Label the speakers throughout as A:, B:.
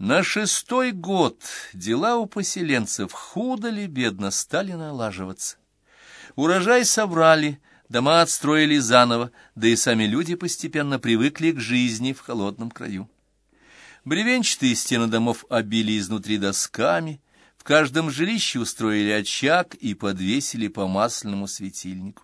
A: На шестой год дела у поселенцев худо ли бедно стали налаживаться. Урожай собрали, дома отстроили заново, да и сами люди постепенно привыкли к жизни в холодном краю. Бревенчатые стены домов обили изнутри досками, в каждом жилище устроили очаг и подвесили по масляному светильнику.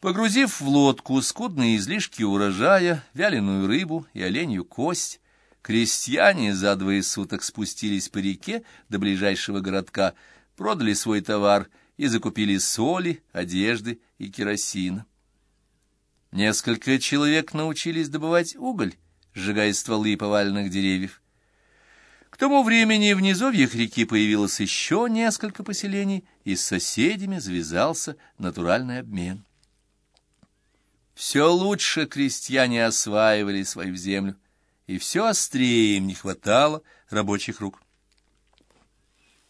A: Погрузив в лодку скудные излишки урожая, вяленую рыбу и оленью кость, крестьяне за двое суток спустились по реке до ближайшего городка, продали свой товар и закупили соли, одежды и керосина. Несколько человек научились добывать уголь, сжигая стволы поваленных деревьев. К тому времени в низовьях реки появилось еще несколько поселений, и с соседями завязался натуральный обмен. Все лучше крестьяне осваивали свою землю, и все острее им не хватало рабочих рук.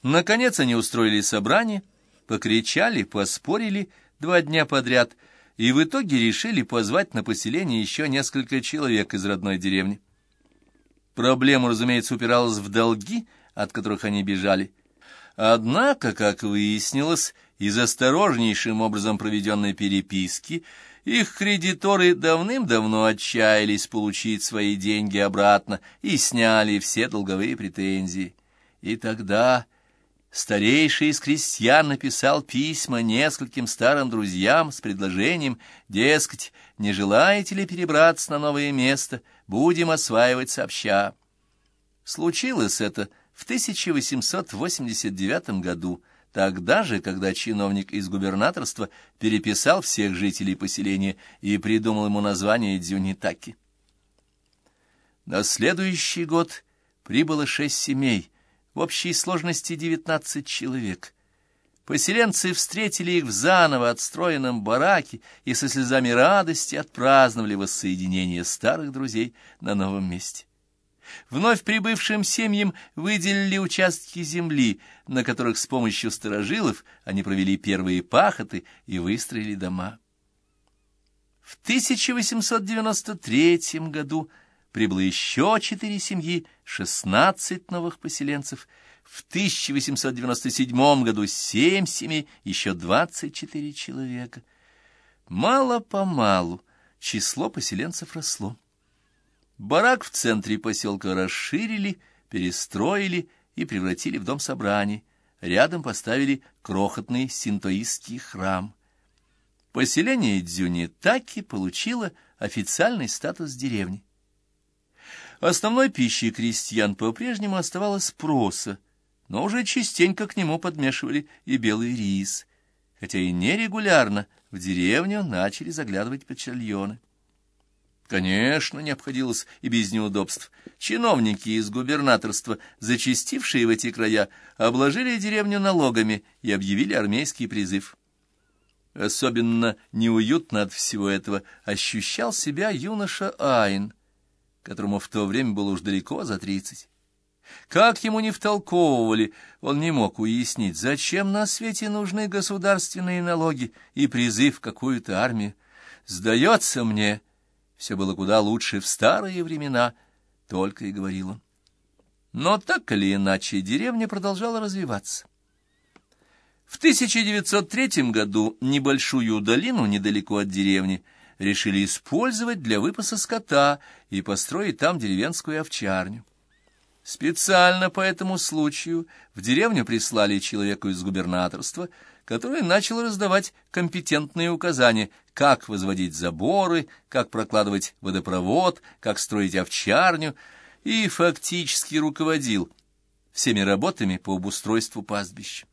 A: Наконец они устроили собрание, покричали, поспорили два дня подряд, и в итоге решили позвать на поселение еще несколько человек из родной деревни. Проблема, разумеется, упиралась в долги, от которых они бежали. Однако, как выяснилось, из осторожнейшим образом проведенной переписки их кредиторы давным-давно отчаялись получить свои деньги обратно и сняли все долговые претензии. И тогда старейший из крестьян написал письма нескольким старым друзьям с предложением, дескать, не желаете ли перебраться на новое место, будем осваивать сообща. Случилось это в 1889 году, Тогда же, когда чиновник из губернаторства переписал всех жителей поселения и придумал ему название Дзюнитаки. На следующий год прибыло шесть семей, в общей сложности девятнадцать человек. Поселенцы встретили их в заново отстроенном бараке и со слезами радости отпраздновали воссоединение старых друзей на новом месте. Вновь прибывшим семьям выделили участки земли, на которых с помощью сторожилов они провели первые пахоты и выстроили дома. В 1893 году прибыло еще четыре семьи, шестнадцать новых поселенцев. В 1897 году семь семей, еще двадцать четыре человека. Мало-помалу число поселенцев росло. Барак в центре поселка расширили, перестроили и превратили в дом собраний. Рядом поставили крохотный синтоистский храм. Поселение Дзюни таки получило официальный статус деревни. Основной пищей крестьян по-прежнему оставалось проса, но уже частенько к нему подмешивали и белый рис, хотя и нерегулярно в деревню начали заглядывать почтальоны. Конечно, не обходилось и без неудобств. Чиновники из губернаторства, зачастившие в эти края, обложили деревню налогами и объявили армейский призыв. Особенно неуютно от всего этого ощущал себя юноша Айн, которому в то время было уж далеко за тридцать. Как ему не втолковывали, он не мог уяснить, зачем на свете нужны государственные налоги и призыв какую-то армию. «Сдается мне», все было куда лучше в старые времена, только и говорил он. Но так или иначе деревня продолжала развиваться. В 1903 году небольшую долину недалеко от деревни решили использовать для выпаса скота и построить там деревенскую овчарню. Специально по этому случаю в деревню прислали человеку из губернаторства, который начал раздавать компетентные указания, как возводить заборы, как прокладывать водопровод, как строить овчарню, и фактически руководил всеми работами по обустройству пастбища.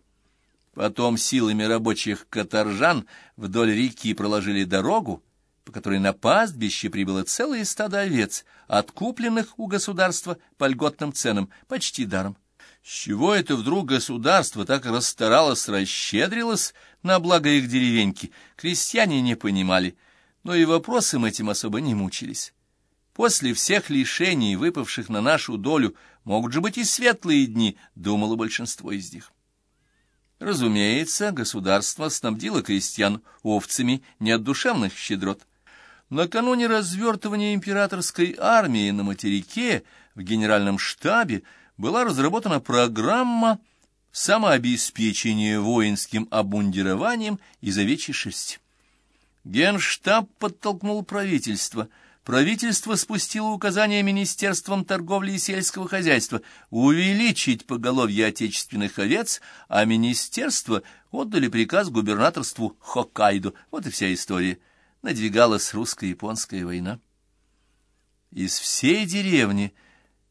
A: Потом силами рабочих каторжан вдоль реки проложили дорогу, по которой на пастбище прибыло целое стадо овец, откупленных у государства по льготным ценам, почти даром. С чего это вдруг государство так расстаралось, расщедрилось на благо их деревеньки, крестьяне не понимали, но и вопросом этим особо не мучились. После всех лишений, выпавших на нашу долю, могут же быть и светлые дни, думало большинство из них. Разумеется, государство снабдило крестьян овцами не от душевных щедрот. Накануне развертывания императорской армии на материке в генеральном штабе была разработана программа самообеспечения воинским обмундированием из овечьей шерсти. Генштаб подтолкнул правительство. Правительство спустило указание Министерством торговли и сельского хозяйства увеличить поголовье отечественных овец, а министерство отдали приказ губернаторству Хоккайдо. Вот и вся история. Надвигалась русско-японская война. Из всей деревни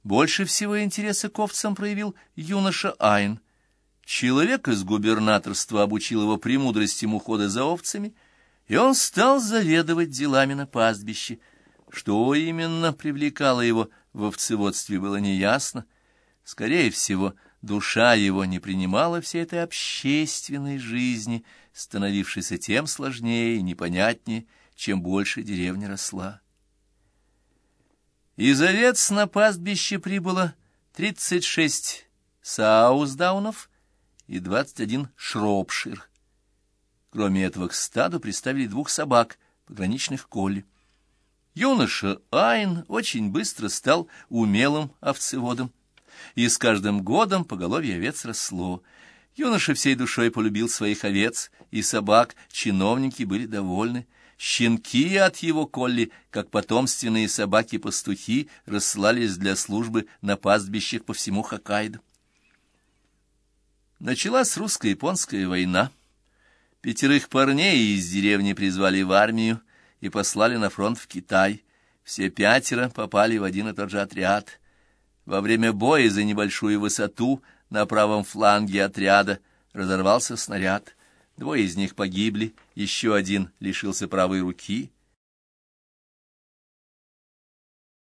A: больше всего интереса к овцам проявил юноша Айн. Человек из губернаторства обучил его премудростям ухода за овцами — и он стал заведовать делами на пастбище. Что именно привлекало его в овцеводстве, было неясно. Скорее всего, душа его не принимала всей этой общественной жизни, становившейся тем сложнее и непонятнее, чем больше деревня росла. Из овец на пастбище прибыло тридцать шесть саусдаунов и двадцать один шропшир. Кроме этого, к стаду приставили двух собак, пограничных колли. Юноша Айн очень быстро стал умелым овцеводом, и с каждым годом поголовье овец росло. Юноша всей душой полюбил своих овец и собак, чиновники были довольны. Щенки от его колли, как потомственные собаки-пастухи, расслались для службы на пастбищах по всему Хоккайдо. Началась русско-японская война. Пятерых парней из деревни призвали в армию и послали на фронт в Китай. Все пятеро попали в один и тот же отряд. Во время боя за небольшую высоту на правом фланге отряда разорвался снаряд. Двое из них погибли, еще один лишился правой руки —